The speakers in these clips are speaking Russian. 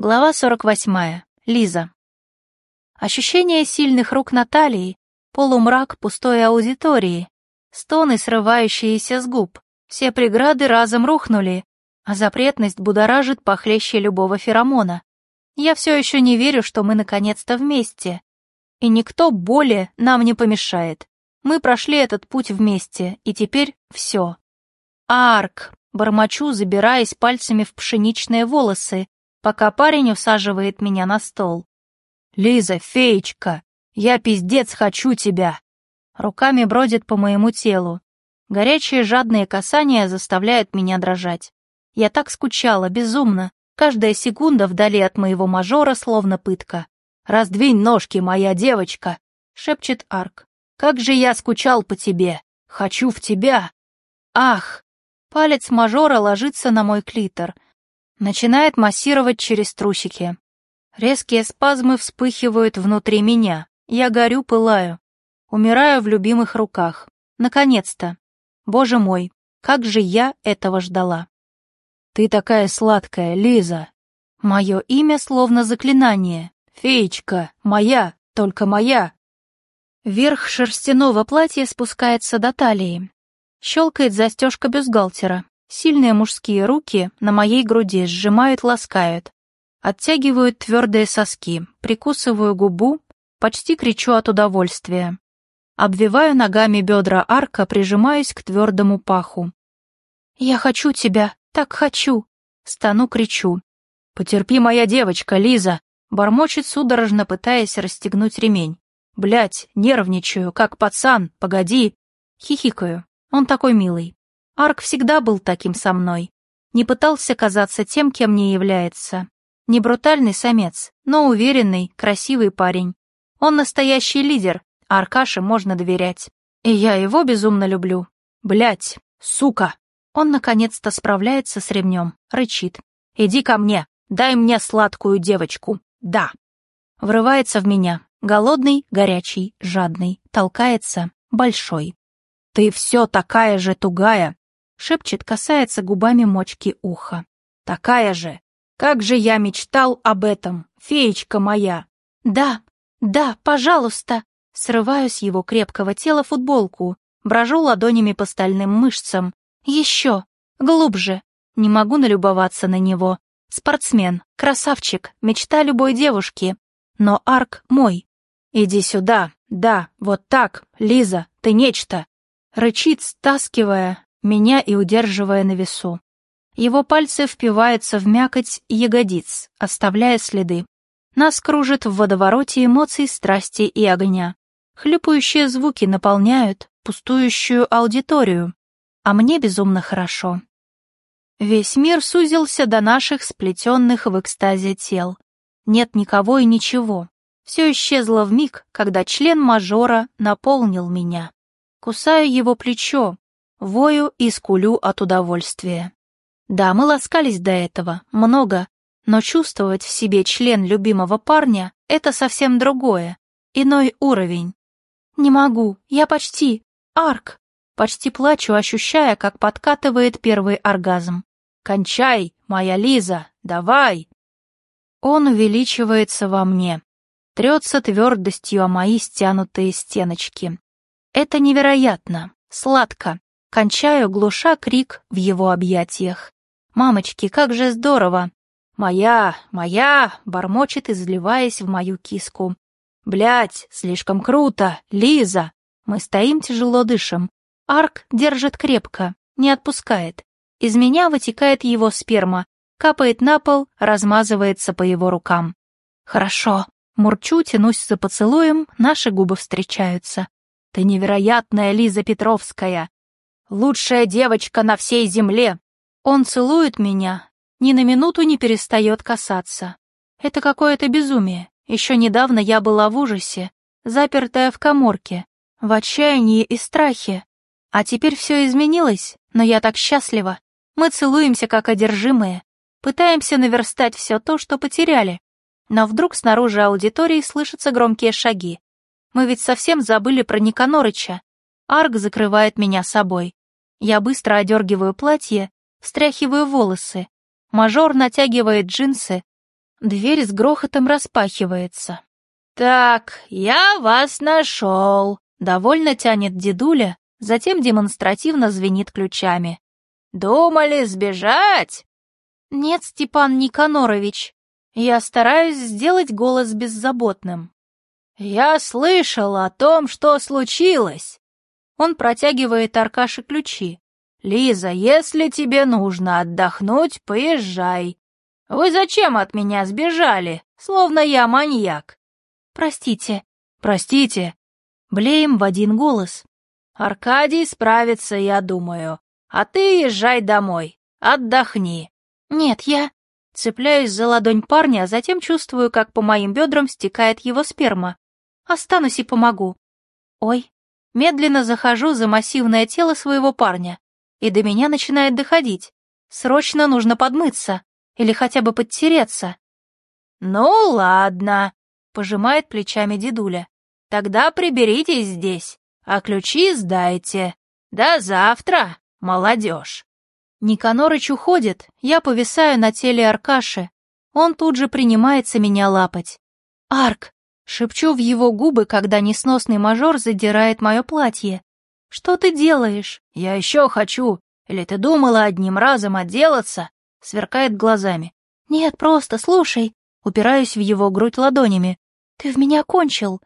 Глава 48. Лиза. Ощущение сильных рук Натальи, полумрак пустой аудитории, стоны, срывающиеся с губ. Все преграды разом рухнули, а запретность будоражит похлеще любого феромона. Я все еще не верю, что мы наконец-то вместе. И никто более нам не помешает. Мы прошли этот путь вместе, и теперь все. Арк, бормочу, забираясь пальцами в пшеничные волосы, пока парень усаживает меня на стол. «Лиза, феечка, я пиздец хочу тебя!» Руками бродит по моему телу. Горячие жадные касания заставляют меня дрожать. Я так скучала, безумно. Каждая секунда вдали от моего мажора словно пытка. «Раздвинь ножки, моя девочка!» — шепчет Арк. «Как же я скучал по тебе! Хочу в тебя!» «Ах!» Палец мажора ложится на мой клитор — Начинает массировать через трусики. Резкие спазмы вспыхивают внутри меня. Я горю, пылаю. Умираю в любимых руках. Наконец-то. Боже мой, как же я этого ждала. Ты такая сладкая, Лиза. Мое имя словно заклинание. Феечка, моя, только моя. Верх шерстяного платья спускается до талии. Щелкает застежка бюстгальтера. Сильные мужские руки на моей груди сжимают, ласкают. Оттягивают твердые соски, прикусываю губу, почти кричу от удовольствия. Обвиваю ногами бедра арка, прижимаюсь к твердому паху. «Я хочу тебя, так хочу!» Стану, кричу. «Потерпи, моя девочка, Лиза!» Бормочет судорожно, пытаясь расстегнуть ремень. Блять, нервничаю, как пацан, погоди!» Хихикаю, он такой милый. Арк всегда был таким со мной. Не пытался казаться тем, кем не является. Не брутальный самец, но уверенный, красивый парень. Он настоящий лидер, а Аркаше можно доверять. И я его безумно люблю. Блять, сука! Он наконец-то справляется с ремнем, рычит. «Иди ко мне, дай мне сладкую девочку, да!» Врывается в меня, голодный, горячий, жадный, толкается, большой. «Ты все такая же тугая, шепчет, касается губами мочки уха. «Такая же! Как же я мечтал об этом, феечка моя!» «Да, да, пожалуйста!» Срываю с его крепкого тела футболку, брожу ладонями по стальным мышцам. «Еще! Глубже!» Не могу налюбоваться на него. Спортсмен, красавчик, мечта любой девушки. Но Арк мой. «Иди сюда, да, вот так, Лиза, ты нечто!» Рычит, стаскивая, меня и удерживая на весу. Его пальцы впиваются в мякоть ягодиц, оставляя следы. Нас кружит в водовороте эмоций, страсти и огня. Хлюпающие звуки наполняют пустующую аудиторию, а мне безумно хорошо. Весь мир сузился до наших сплетенных в экстазе тел. Нет никого и ничего. Все исчезло в миг, когда член мажора наполнил меня. Кусаю его плечо, Вою и скулю от удовольствия. Да, мы ласкались до этого, много, но чувствовать в себе член любимого парня — это совсем другое, иной уровень. Не могу, я почти, арк. Почти плачу, ощущая, как подкатывает первый оргазм. «Кончай, моя Лиза, давай!» Он увеличивается во мне, трется твердостью о мои стянутые стеночки. Это невероятно, сладко, Кончаю, глуша крик в его объятиях. «Мамочки, как же здорово!» «Моя, моя!» — бормочет, изливаясь в мою киску. Блять, слишком круто! Лиза!» Мы стоим, тяжело дышим. Арк держит крепко, не отпускает. Из меня вытекает его сперма, капает на пол, размазывается по его рукам. «Хорошо». Мурчу, тянусь за поцелуем, наши губы встречаются. «Ты невероятная, Лиза Петровская!» Лучшая девочка на всей земле. Он целует меня, ни на минуту не перестает касаться. Это какое-то безумие. Еще недавно я была в ужасе, запертая в коморке, в отчаянии и страхе. А теперь все изменилось, но я так счастлива. Мы целуемся как одержимые, пытаемся наверстать все то, что потеряли. Но вдруг снаружи аудитории слышатся громкие шаги. Мы ведь совсем забыли про Никанорыча. Арк закрывает меня собой. Я быстро одергиваю платье, встряхиваю волосы. Мажор натягивает джинсы. Дверь с грохотом распахивается. «Так, я вас нашел», — довольно тянет дедуля, затем демонстративно звенит ключами. «Думали сбежать?» «Нет, Степан Никанорович, я стараюсь сделать голос беззаботным». «Я слышал о том, что случилось». Он протягивает Аркаше ключи. «Лиза, если тебе нужно отдохнуть, поезжай. Вы зачем от меня сбежали, словно я маньяк?» «Простите». «Простите». Блеем в один голос. «Аркадий справится, я думаю. А ты езжай домой. Отдохни». «Нет, я...» Цепляюсь за ладонь парня, а затем чувствую, как по моим бедрам стекает его сперма. Останусь и помогу. Ой. Медленно захожу за массивное тело своего парня, и до меня начинает доходить. Срочно нужно подмыться или хотя бы подтереться. «Ну ладно», — пожимает плечами дедуля. «Тогда приберитесь здесь, а ключи сдайте. До завтра, молодежь». Никанорыч уходит, я повисаю на теле Аркаши. Он тут же принимается меня лапать. «Арк!» — шепчу в его губы, когда несносный мажор задирает мое платье. «Что ты делаешь?» «Я еще хочу. Или ты думала одним разом отделаться?» Сверкает глазами. «Нет, просто слушай». Упираюсь в его грудь ладонями. «Ты в меня кончил».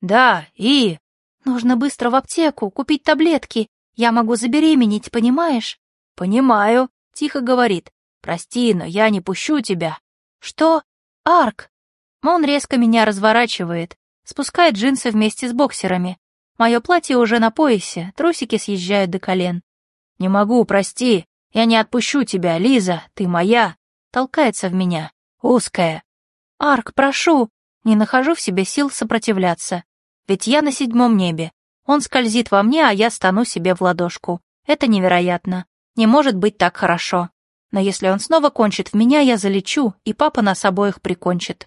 «Да, и...» «Нужно быстро в аптеку, купить таблетки. Я могу забеременеть, понимаешь?» «Понимаю», — тихо говорит. «Прости, но я не пущу тебя». «Что? Арк?» Он резко меня разворачивает, спускает джинсы вместе с боксерами. Мое платье уже на поясе, трусики съезжают до колен. «Не могу, прости. Я не отпущу тебя, Лиза, ты моя!» Толкается в меня. Узкая. «Арк, прошу!» Не нахожу в себе сил сопротивляться. Ведь я на седьмом небе. Он скользит во мне, а я стану себе в ладошку. Это невероятно. Не может быть так хорошо. Но если он снова кончит в меня, я залечу, и папа нас обоих прикончит.